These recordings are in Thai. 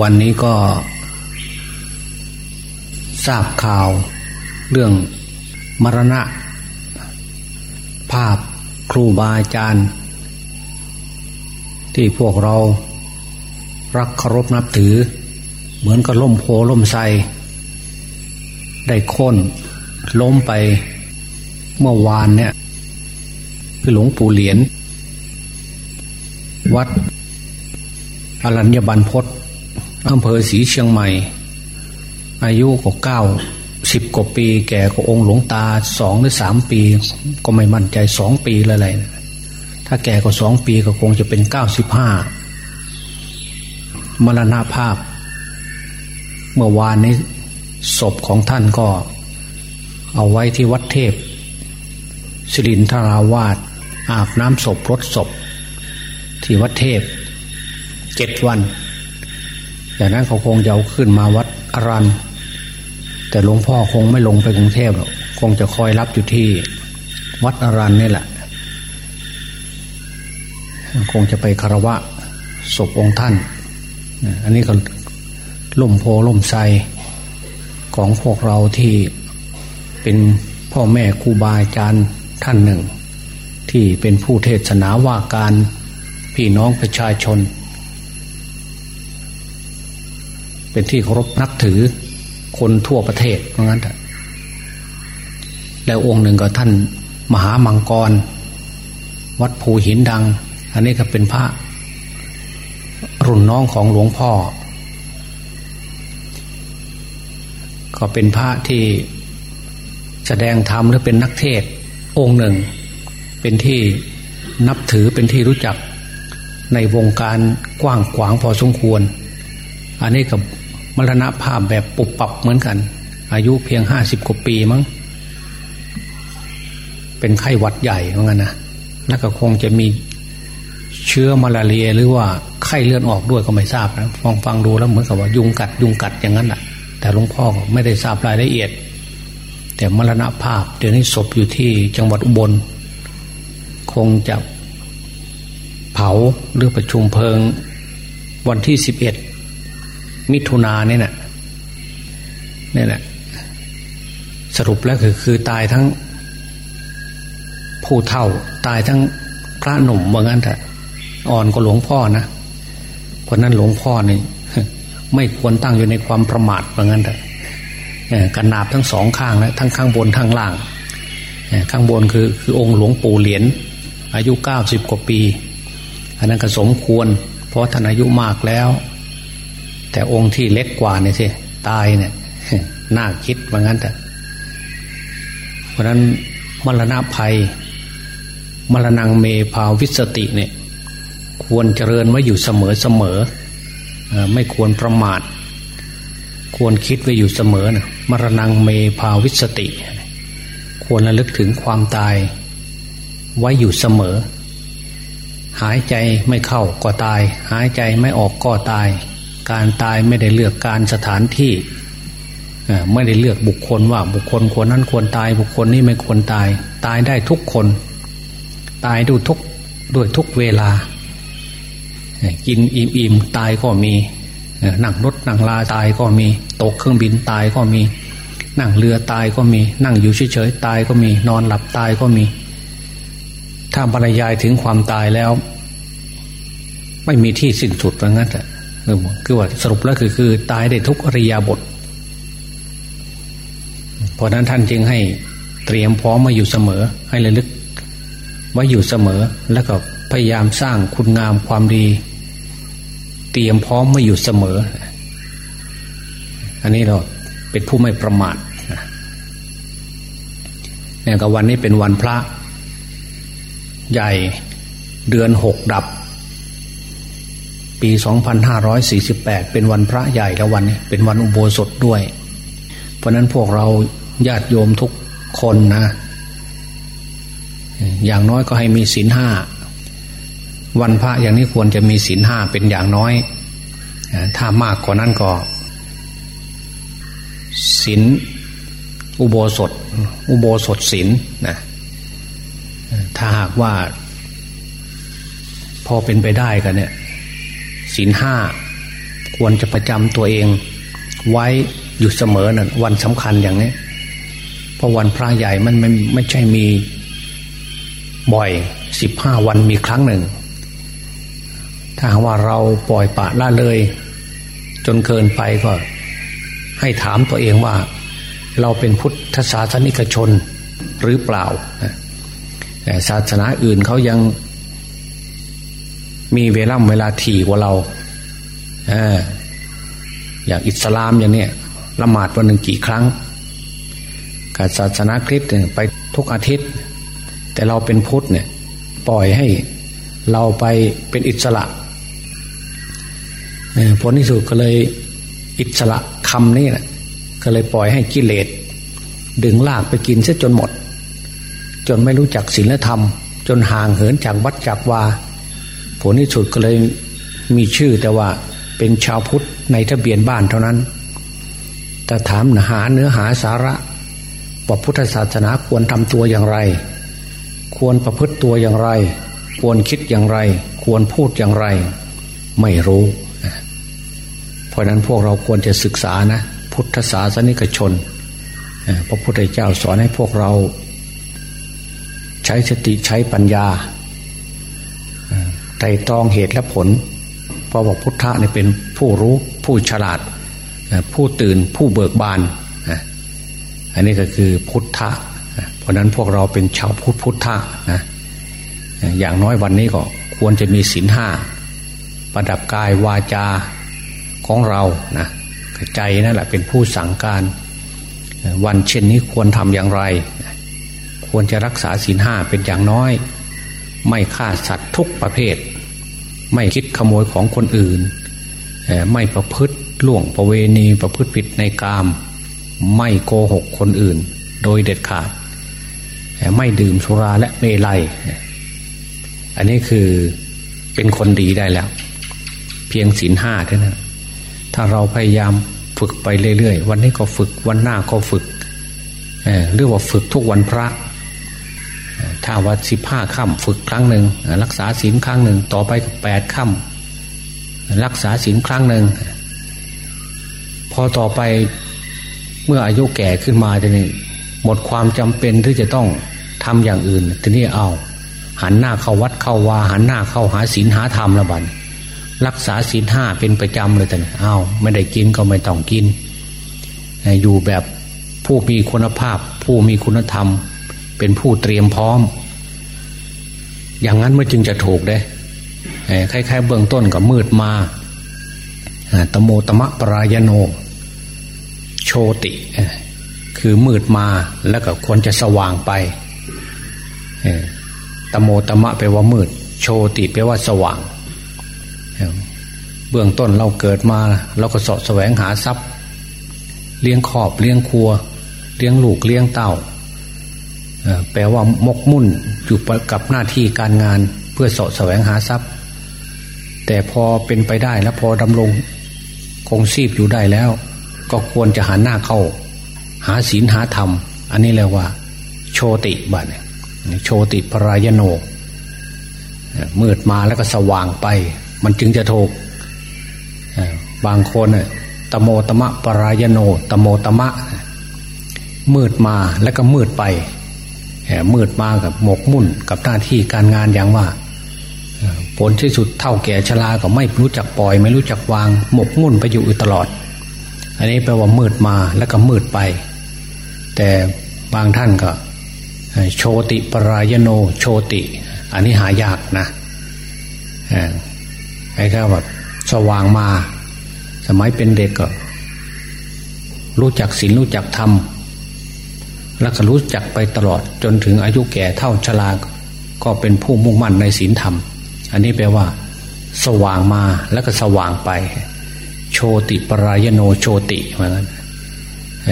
วันนี้ก็ ทราบข่าว เรื่องมรณะ ภาพครูบาอาจารย์ ที่พวกเรา รักเคารพนับถือ เหมือนกับล่มโพล่มไทรได้ค้นล้มไปเมื่อวานเนี่ยคือหลวงปู่เหรียญวัดอรัญญบันพศ อำเภอศรีเชียงใหม่ อายุก็เก้าสิบกว่าปี แก่กว่าองค์หลวงตาสองหรือสามปี ก็ไม่มั่นใจสองปีละไรถ้าแก่กว่าสองปีก็คงจะเป็นเก้าสิบห้ามรณาภาพ เมื่อวานนี้ศพของท่านก็ เอาไว้ที่วัดเทพศิรินทราวาสอาบน้ำศพรถศพ ที่วัดเทพเจ็ดวัน จากนั้นเขาคงจะเอาขึ้นมาวัดอรันแต่หลวงพ่อคงไม่ลงไปกรุงเทพหรอกคงจะคอยรับอยู่ที่วัดอรันนี่แหละ คงจะไปคารวะศพองค์ท่าน อันนี้ก็ล่มโพล่มไทรของพวกเราที่เป็นพ่อแม่ครูบาอาจารย์ท่านหนึ่ง ที่เป็นผู้เทศนาว่าการพี่น้องประชาชน เป็นที่เคารพนับถือคนทั่วประเทศเพราะงั้นแล้วองค์หนึ่งก็ท่านมหามังกร วัดภูหินดัง อันนี้ก็เป็นพระ รุ่นน้องของหลวงพ่อ ก็เป็นพระที่แสดงธรรมหรือเป็นนักเทศ องค์หนึ่ง เป็นที่นับถือเป็นที่รู้จักในวงการกว้างขวางพอสมควร อันนี้กับ มรณภาพแบบปุบปับเหมือนกัน อายุเพียงห้าสิบกว่าปีมั้ง เป็นไข้หวัดใหญ่เหมือนกันนะแล้วก็คงจะมีเชื้อมาลาเรียหรือว่าไข้เลือดออกด้วยก็ไม่ทราบนะฟังฟังดูแล้วเหมือนกับว่ายุงกัดยุงกัดอย่างนั้นแหละแต่หลวงพ่อไม่ได้ทราบรายละเอียด แต่มรณภาพ เดี๋ยวนี้ศพอยู่ที่จังหวัดอุบล คงจะเผาหรือประชุมเพลิงวันที่สิบเอ็ด มิถุนาเนี่ยนะเนี่ยแหละสรุปแล้วคือคือตายทั้ง ผู้เฒ่า ตายทั้งพระหนุ่มว่างั้นเถอะอ่อนก็หลวงพ่อนะเพราะนั้นหลวงพ่อนี่ไม่ควรตั้งอยู่ในความประมาทว่างั้นเถอะกันนาบทั้งสองข้างแล้วทั้งข้างบนข้างล่างข้างบนคือคือองค์หลวงปู่เหรียญอายุเก้าสิบกว่าปี อันนั้นก็สมควร เพราะท่านอายุมากแล้ว แต่องค์ที่เล็กกว่าเนี่ยสิตายเนี่ยน่าคิดว่างั้นแต่เพราะนั้นมรณะภัย มรณงเมภาวิสติเนี่ย ควรเจริญไว้อยู่เสมอเสมอไม่ควรประมาท ควรคิดไว้อยู่เสมอนะมรณงเมภาวิสติ ควรระลึกถึงความตาย ไว้อยู่เสมอ หายใจไม่เข้าก็ตาย หายใจไม่ออกก็ตาย การตายไม่ได้เลือกการสถานที่ไม่ได้เลือกบุคคลว่าบุคคลคนนั้นควรตาย บุคคลนี้ไม่ควรตาย ตายได้ทุกคน ตายดูทุกด้วยทุกเวลา กินอิ่มอิ่มตายก็มี นั่งรถนั่งลาตายก็มีตกเครื่องบินตายก็มี นั่งเรือตายก็มี นั่งอยู่เฉยๆตายก็มี นอนหลับตายก็มี ถ้าบรรยายถึงความตายแล้ว ไม่มีที่สิ้นสุดเพรางั้นอะ คือว่าสรุปแล้วคือคือ ตายได้ทุกอริยาบทเพราะนั้นท่านจึงให้เตรียมพร้อมมาอยู่เสมอ ให้ระลึกไว้อยู่เสมอ แล้วก็พยายามสร้างคุณงามความดี เตรียมพร้อมมาอยู่เสมอ อันนี้เราเป็นผู้ไม่ประมาทเนี่ยกับวันนี้เป็นวันพระ ใหญ่เดือนหกดับ ปีสองพันห้าร้อยสี่สิบแปดเป็นวันพระใหญ่แล้ววันเป็นวันอุโบสถด้วย เพราะนั้นพวกเราญาติโยมทุกคนนะ อย่างน้อยก็ให้มีศีลห้าวันพระอย่างนี้ควรจะมีศีลห้าเป็นอย่างน้อย ถ้ามากกว่านั้นก็ศีลอุโบสถ อุโบสถศีลนะ ถ้าหากว่า พอเป็นไปได้กันเนี่ย ศีลห้าควรจะประจำตัวเอง ไว้อยู่เสมอนะ่ะวันสำคัญอย่างนี้เพราะวันพระใหญ่มันไม่ไม่ใช่มีบ่อยสิบห้าวันมีครั้งหนึ่ง ถ้าว่าเราปล่อยปะละเลย จนเกินไปก็ ให้ถามตัวเองว่า เราเป็นพุทธศาสนิกชนหรือเปล่าศาสนาอื่นเขายัง มีเวลาเวลาถี่กว่าเราอย่างอิสลามอย่างเนี้ยละหมาดวันหนึ่งกี่ครั้งกับศาสนาคริสต์ไปทุกอาทิตย์ แต่เราเป็นพุทธเนี่ย ปล่อยให้เราไปเป็นอิสระผลที่สุดก็เลยอิสระคำนี้แหละก็เลยปล่อยให้กิเลสดึงลากไปกินซะจนหมด จนไม่รู้จักศีลธรรม จนห่างเหินจากวัดจากวา ลที่สุดก็เลยมีชื่อแต่ว่าเป็นชาวพุทธในทะเบียนบ้านเท่านั้นแต่ถามหาเนื้อหาสาระว่าพุทธศาสนาควรทำตัวอย่างไร ควรประพฤติตัวอย่างไร ควรคิดอย่างไร ควรพูดอย่างไร ไม่รู้ เพราะนั้นพวกเราควรจะศึกษานะ พุทธศาสนิกชนพระพุทธเจ้าสอนให้พวกเรา ใช้สติใช้ปัญญา ไต่ตรองเหตุและผลเพราะว่าพุทธะเนี่ยเป็นผู้รู้ผู้ฉลาด ผู้ตื่นผู้เบิกบานอันนี้ก็คือพุทธะเพราะนั้นพวกเราเป็นชาวพุทธพุทธะนะอย่างน้อยวันนี้ก็ควรจะมีศีลห้าประดับกายวาจาของเรานะใจนั่นแหละเป็นผู้สั่งการ วันเช่นนี้ควรทำอย่างไร ควรจะรักษาศีลห้าเป็นอย่างน้อย ไม่ฆ่าสัตว์ทุกประเภท ไม่คิดขโมยของคนอื่น ไม่ประพฤติล่วงประเวณีประพฤติผิดในกาม ไม่โกหกคนอื่น โดยเด็ดขาด ไม่ดื่มสุราและเมลัย อันนี้คือเป็นคนดีได้แล้ว เพียงศีลห้าเท่านั้นถ้าเราพยายามฝึกไปเรื่อยๆ วันนี้ก็ฝึกวันหน้าก็ฝึกเรียกว่าฝึกทุกวันพระ ถ้าว่าสิบห้าค่ำฝึกครั้งหนึ่งรักษาศีลครั้งหนึ่งต่อไปแปดค่ำรักษาศีลครั้งหนึ่งพอต่อไปเมื่ออายุแก่ขึ้นมาจะนี่หมดความจำเป็นที่จะต้องทำอย่างอื่นทีนี้เอา หันหน้าเข้าวัดเข้าวาหันหน้าเข้าหาศีลหาธรรมละบันรักษาศีลห้าเป็นประจำเลยแต่เอาไม่ได้กินก็ไม่ต้องกิน อยู่แบบผู้มีคุณภาพ ผู้มีคุณธรรม เป็นผู้เตรียมพร้อม อย่างนั้นมันจึงจะถูกได้คล้ายๆเบื้องต้นกับมืดมาตโมตมะปรายโน โชติ คือมืดมาแล้วก็ควรจะสว่างไปตโมตมะแปลว่ามืด โชติแปลว่าสว่าง เบื้องต้นเราเกิดมาเราก็สะแสวงหาทรัพย์ เลี้ยงขอบเลี้ยงครัว เลี้ยงลูกเลี้ยงเต่า แปลว่ามกมุ่นอยู่กับหน้าที่การงานเพื่อสาะแสวงหาทรัพย์ แต่พอเป็นไปได้แล้วพอดำรงคงชีพอยู่ได้แล้ว ก็ควรจะหันหน้าเข้า หาศีลหาธรรม อันนี้เรียกว่า โชติบัตโชติปรายโนมืดมาแล้วก็สว่างไป มันจึงจะถูกบางคนตโมตมะปรายโนตโมตมะ มืดมาแล้วก็มืดไป มืดมากับหมกมุ่นกับหน้าที่การงานอย่างว่า ผลที่สุดเท่าแก่ชราก็ไม่รู้จักปล่อย ไม่รู้จักวาง หมกมุ่นไปอยู่ตลอด อันนี้แปลว่ามืดมาแล้วก็มืดไป แต่บางท่านก็โชติปรายโนโชติ อันนี้หายากนะไอ้ข้าแบบสว่างมา สมัยเป็นเด็กก็ รู้จักศีลรู้จักธรรม แล้วก็รู้จักไปตลอดจนถึงอายุแก่เท่าชราก็เป็นผู้มุ่งมั่นในศีลธรรม อันนี้แปลว่า สว่างมาแล้วก็สว่างไป โชติปรายโนโชติเหมือนกัน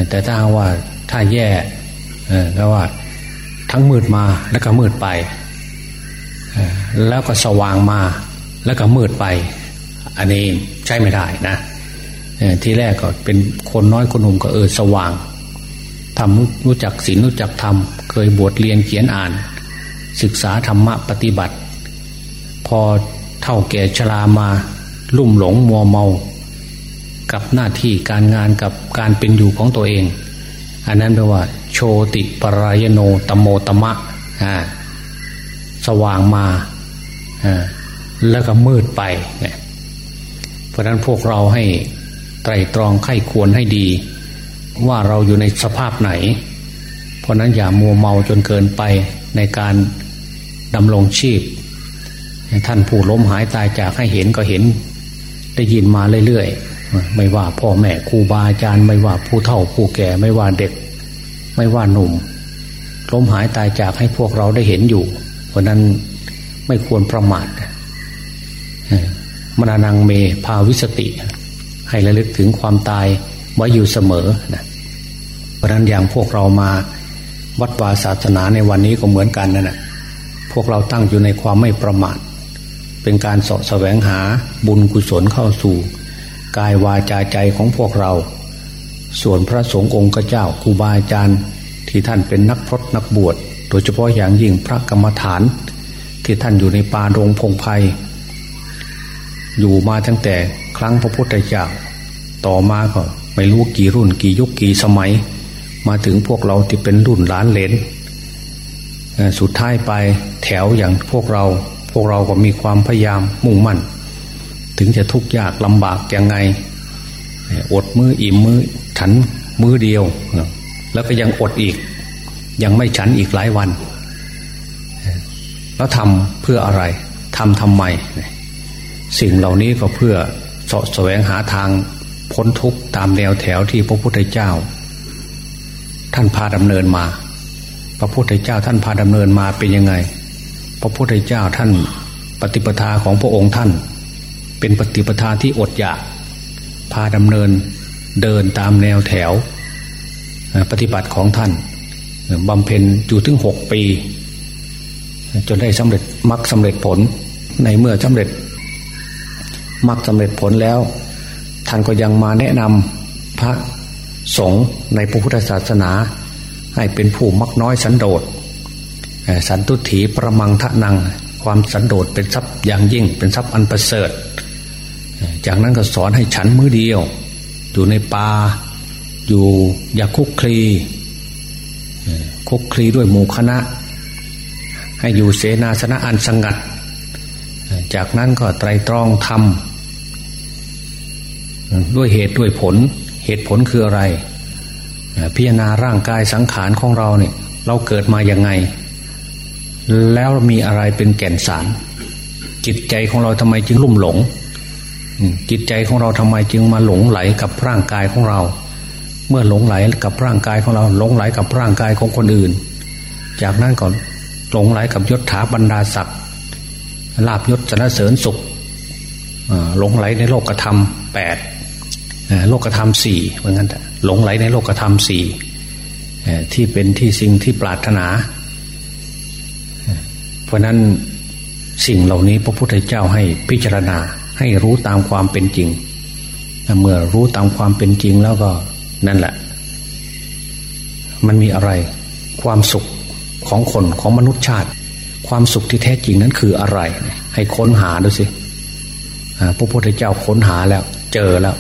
แต่ถ้าว่าถ้าแย่ก็ว่า ทั้งมืดมาแล้วก็มืดไป แล้วก็สว่างมาแล้วก็มืดไป อันนี้ใช่ไม่ได้นะที่แรกก็เป็นคนน้อยคนหนุ่มก็เออสว่าง ทำรู้จักศีลรู้จักธรรม เคยบวชเรียนเขียนอ่าน ศึกษาธรรมะปฏิบัติ พอเท่าแก่ชรามา ลุ่มหลงมัวเมา กับหน้าที่การงานกับการเป็นอยู่ของตัวเอง อันนั้นแปลว่า โชติปรายโนตโมตมะสว่างมาแล้วก็มืดไปเพราะนั้นพวกเราให้ไตรตรองไข้ควรให้ดี ว่าเราอยู่ในสภาพไหน เพราะนั้นอย่ามัวเมาจนเกินไปในการดำรงชีพ ท่านผู้ล้มหายตายจากให้เห็นก็เห็น ได้ยินมาเรื่อยๆ ไม่ว่าพ่อแม่ครูบาอาจารย์ไม่ว่าผู้เฒ่าผู้แก่ไม่ว่าเด็ก ไม่ว่าหนุ่ม ล้มหายตายจากให้พวกเราได้เห็นอยู่ เพราะนั้นไม่ควรประมาทมนานังเมภาวิสติ ให้ระลึกถึงความตาย ไว้อยู่เสมอนะเพราะนั้นอย่างพวกเรามาวัดวาศาสนาในวันนี้ก็เหมือนกันนั่นแหะพวกเราตั้งอยู่ในความไม่ประมาท เป็นการสาะแสวงหาบุญกุศลเข้าสู่ กายวาจาใจของพวกเรา ส่วนพระสงฆ์องค์เจ้าครูบาอาจารย์ที่ท่านเป็นนักพรตนักบวช โดยเฉพาะอย่างยิ่งพระกรรมฐาน ที่ท่านอยู่ในป่าดงพงไพ่อยู่มาตั้งแต่ครั้งพระพุทธเจ้า ต่อมาก็ ไม่รู้กี่รุ่นกี่ยุคกี่สมัย มาถึงพวกเราที่เป็นรุ่นหลานเลนสุดท้ายไปแถวอย่างพวกเรา พวกเราก็มีความพยายามมุ่งมั่น ถึงจะทุกข์ยากลำบากยังไง อดมืออิ่มมือฉันมือเดียว แล้วก็ยังอดอีก ยังไม่ฉันอีกหลายวัน แล้วทำเพื่ออะไรทำทำไม สิ่งเหล่านี้ก็เพื่อสะแสวงหาทาง พ้นทุกข์ตามแนวแถวที่พระพุทธเจ้า ท่านพาดำเนินมา พระพุทธเจ้าท่านพาดำเนินมาเป็นยังไง พระพุทธเจ้าท่านปฏิปทาของพระองค์ท่าน เป็นปฏิปทาที่อดอยาก พาดำเนินเดินตามแนวแถว ปฏิบัติของท่านบำเพ็ญอยู่ถึงหกปี จนได้สำเร็จมรรคสาเร็จผลในเมื่อสำเร็จมรรคสาเร็จผลแล้ว ท่านก็ยังมาแนะนำพระสงฆ์ในพระพุทธศาสนา ให้เป็นผู้มักน้อยสันโดษสันตุถีประมังทะนัง ความสันโดษเป็นทรัพย์อย่างยิ่งเป็นทรัพย์อันประเสริฐ จากนั้นก็สอนให้ฉันมือเดียว อยู่ในป่าอยู่อย่าคุกคลีคุกคลีด้วยหมู่คณะ ให้อยู่เสนาสนะอันสงัด จากนั้นก็ไตรตรองทำ ด้วยเหตุด้วยผล เหตุผลคืออะไร พิจารณาร่างกายสังขารของเราเนี่ย เราเกิดมาอย่างไง แล้วมีอะไรเป็นแก่นสาร จิตใจของเราทำไมจึงลุ่มหลง จิตใจของเราทำไมจึงมาหลงไหลกับร่างกายของเรา เมื่อหลงไหลกับร่างกายของเรา หลงไหลกับร่างกายของคนอื่น จากนั้นก่อนหลงไหลกับยศถาบรรดาศักดิ์ลาบยศสนเสริญสุขหลงไหลในโลกธรรมแปด โลกธรรมสี่เหมือนกันหลงไหลในโลกธรรมสี่ที่เป็นที่สิ่งที่ปรารถนา เพราะนั้นสิ่งเหล่านี้พระพุทธเจ้าให้พิจารณาให้รู้ตามความเป็นจริง เมื่อรู้ตามความเป็นจริงแล้วก็นั่นแหละ มันมีอะไร ความสุขของคนของมนุษย์ชาติ ความสุขที่แท้จริงนั้นคืออะไร ให้ค้นหาดูสิพระพุทธเจ้าค้นหาแล้ว เจอแล้ว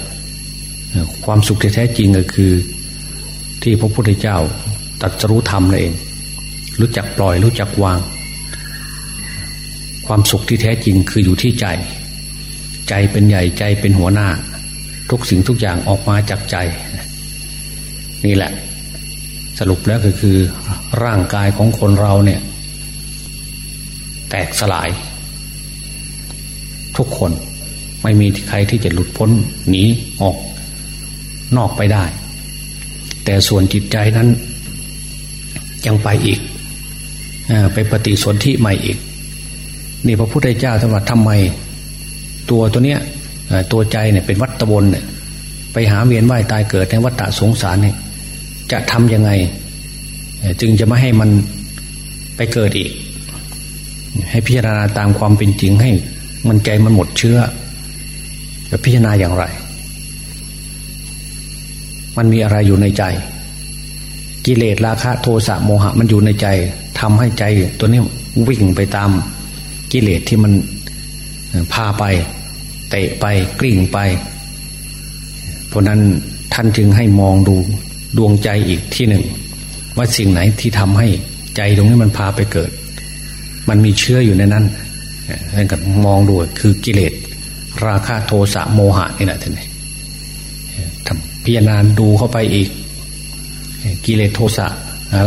ความสุขที่แท้จริงก็คือ ที่พระพุทธเจ้าตัดสรู้ธรรมนั่นเอง รู้จักปล่อยรู้จักวาง ความสุขที่แท้จริงคืออยู่ที่ใจ ใจเป็นใหญ่ใจเป็นหัวหน้า ทุกสิ่งทุกอย่างออกมาจากใจ นี่แหละ สรุปแล้วก็คือ ร่างกายของคนเราเนี่ย แตกสลาย ทุกคนไม่มีใครที่จะหลุดพ้นหนีออก นอกไปได้ แต่ส่วนจิตใจนั้นยังไปอีกไปปฏิสนธิใหม่อีก นี่พระพุทธเจ้าท่านว่าทำไม ตัวตัวเนี้ยตัวใจเนี่ยเป็นวัตบนเนี่ยไปหาเวียนว่ายตายเกิดในวัฏสงสารเนี่ยจะทำยังไง จึงจะไม่ให้มันไปเกิดอีก ให้พิจารณาตามความเป็นจริงให้มันใจมันหมดเชื้อจะพิจารณาอย่างไร มันมีอะไรอยู่ในใจ กิเลสราคะโทสะโมหะมันอยู่ในใจทำให้ใจตัวนี้วิ่งไปตาม กิเลสที่มันพาไปเตะไปกลิ่งไป เพราะนั้นท่านจึงให้มองดูดวงใจอีกที่หนึ่ง ว่าสิ่งไหนที่ทำให้ใจตรงนี้มันพาไปเกิด มันมีเชื้ออยู่ในนั้นท่านก็มองดูคือกิเลส ราคะโทสะโมหะนี่แหละท่านทำ พิจารณาดูเข้าไปอีก กิเลสโทสะ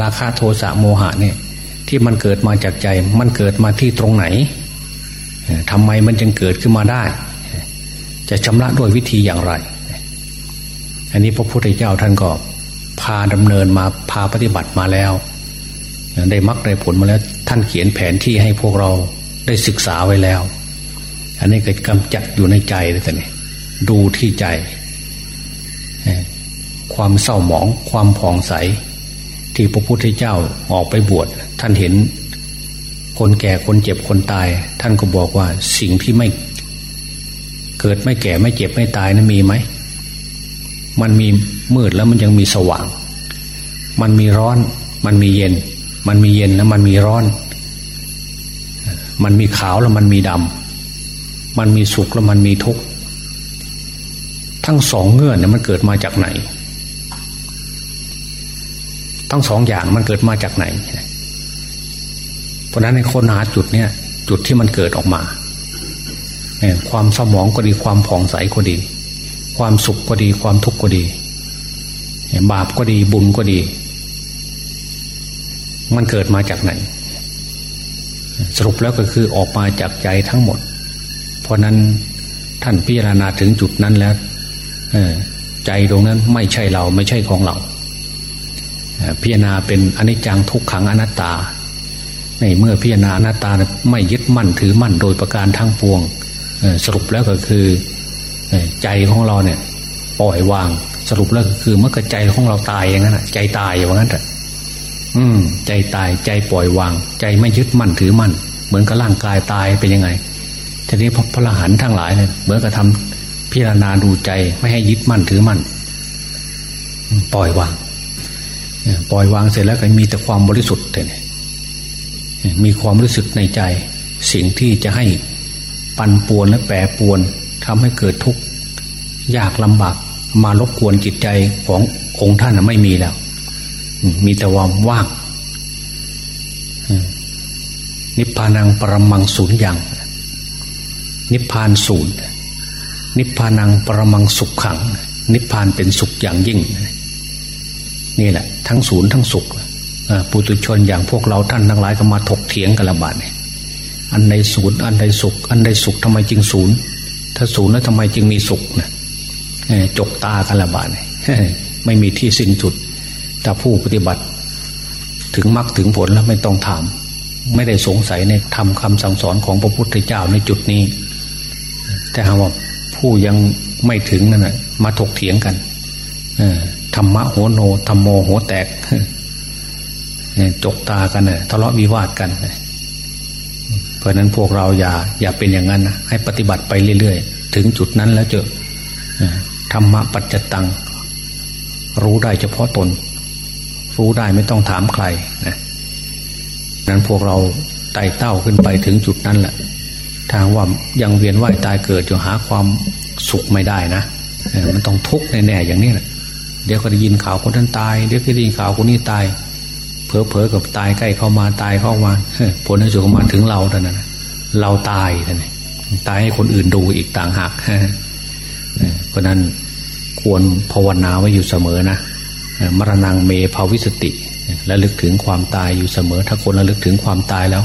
ราคะโทสะโมหะเนี่ย ที่มันเกิดมาจากใจ มันเกิดมาที่ตรงไหนทำไมมันจึงเกิดขึ้นมาได้ จะชำระด้วยวิธีอย่างไร อันนี้พระพุทธเจ้าท่านก็พาดำเนินมาพาปฏิบัติมาแล้ว ได้มรรคได้ผลมาแล้ว ท่านเขียนแผนที่ให้พวกเราได้ศึกษาไว้แล้ว อันนี้ก็กำจัดอยู่ในใจเลยแต่นี่ดูที่ใจ ความเศร้าหมอง ความผ่องใส ที่พระพุทธเจ้าออกไปบวชท่านเห็น คนแก่คนเจ็บคนตาย ท่านก็บอกว่าสิ่งที่ไม่ เกิดไม่แก่ไม่เจ็บไม่ตายนะั้นมีไหมมันมีมืดแล้วมันยังมีสว่าง มันมีร้อน มันมีเย็น มันมีเย็นแล้วมันมีร้อน มันมีขาวแล้วมันมีดำ มันมีสุขแล้วมันมีทุกข์ ทั้งสองเงื่อนเนี่ยมันเกิดมาจากไหน ทั้งสองอย่างมันเกิดมาจากไหน เพราะนั้นในคนหาจุดเนี่ย จุดที่มันเกิดออกมาความสมองก็ดีความผ่องใสก็ดี ความสุขก็ดี ความทุกข์ก็ดี บาปก็ดีบุญก็ดี มันเกิดมาจากไหน สรุปแล้วก็คือออกมาจากใจทั้งหมด เพราะนั้นท่านพิจารณาถึงจุดนั้นแล้วใจตรงนั้นไม่ใช่เราไม่ใช่ของเรา พิจารณาเป็นอนิจจังทุกขังอนัตตา ในเมื่อพิจารณาหน้าตาไม่ยึดมั่นถือมั่นโดยประการทั้งปวงสรุปแล้วก็คือใจของเราเนี่ยปล่อยวาง สรุปแล้วก็คือเมื่อกใจของเราตายอย่างนั้นใจตายอย่างนั้นแต่อืม ใจตายใจปล่อยวาง ใจไม่ยึดมั่นถือมั่น เหมือนกับร่างกายตายเป็นยังไงทีนี้พระรหันทั้งหลายเนี่ยเหมือนกับทำพิจารณาดูใจไม่ให้ยึดมั่นถือมั่น ปล่อยวาง ปล่อยวางเสร็จแล้วก็มีแต่ความบริสุทธิ์เนี่ยมีความรู้สึกในใจ สิ่งที่จะให้ปันป่วนและแปรปวนทำให้เกิดทุกข์ยากลำบากมารบกวนจิตใจขององค์ท่านไม่มีแล้ว มีแต่ความว่าง นิพพานังปรมังศูนย์อย่าง นิพพานศูนย์ นิพพานังปรมังสุขขัง นิพพานเป็นสุขอย่างยิ่ง นี่แหละ ทั้งศูนย์ทั้งสุขปุตุชนอย่างพวกเราท่านทั้งหลายก็มาถกเถียงกันละบาดเนี่ยอันใดศูนย์อันใดสุข อันใดสุขทำไมจึงศูนย์ถ้าศูนย์แล้วทำไมจึงมีสุขนะจกตากันละบาดเนี่ยไม่มีที่สิ้นสุดถ้าผู้ปฏิบัติ ถึงมรรคถึงผลแล้วไม่ต้องถาม ไม่ได้สงสัยในทำคำสั่งสอนของพระพุทธเจ้าในจุดนี้ แต่หากว่าผู้ยังไม่ถึงนั่นแหะมาถกเถียงกัน ธรรมะโหโนธรรมโมโหแตกจกตากันเนี่ยทะเลาะวิวาทกันเพราะนั้นพวกเราอย่า อย่าเป็นอย่างนั้นนะให้ปฏิบัติไปเรื่อยๆ ถึงจุดนั้นแล้วเจอธรรมะปัจจตัง รู้ได้เฉพาะตน รู้ได้ไม่ต้องถามใครนะนั้นพวกเราไต่เต้าขึ้นไปถึงจุดนั้นแหละทางว่ายังเวียนว่ายตายเกิดจะหาความสุขไม่ได้นะมันต้องทุกข์แน่ๆอย่างนี้แหละ เดี๋ยวก็ได้ยินข่าวคนนั้นตาย เดี๋ยวก็ได้ยินข่าวคนนี้ตายเพอเพอกับตายใกล้เข้ามาตายเข้ามาผลในสุดขมันถึงเราแต่นั้นเราตายแต่นี่ตายให้คนอื่นดูอีกต่างหากเพราะนั้นควรภาวนาไว้อยู่เสมอนะมรณงเมภาวิสติและลึกถึงความตายอยู่เสมอ ถ้าคนระลึกถึงความตายแล้ว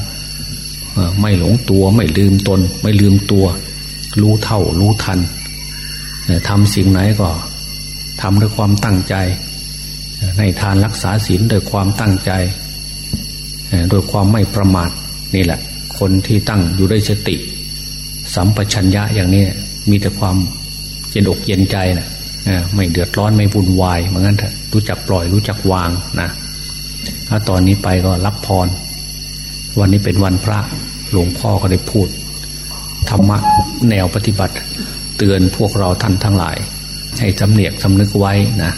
ไม่หลงตัวไม่ลืมตน ไม่ลืมตัว รู้เท่ารู้ทันทำสิ่งไหนก็ ทำด้วยความตั้งใจ ในทานรักษาศีลโดยความตั้งใจโดยความไม่ประมาทนี่แหละ คนที่ตั้งอยู่ด้วยสติ สัมปชัญญะอย่างนี้มีแต่ความเย็นอกเย็นใจนะไม่เดือดร้อนไม่วุ่นวายเหมือนกันเถอะรู้จักปล่อยรู้จักวางนะถ้าตอนนี้ไปก็รับพร วันนี้เป็นวันพระหลวงพ่อก็ได้พูด ธรรมะแนวปฏิบัติ เตือนพวกเราท่านทั้งหลาย ให้จำเนียกจำนึกไว้นะ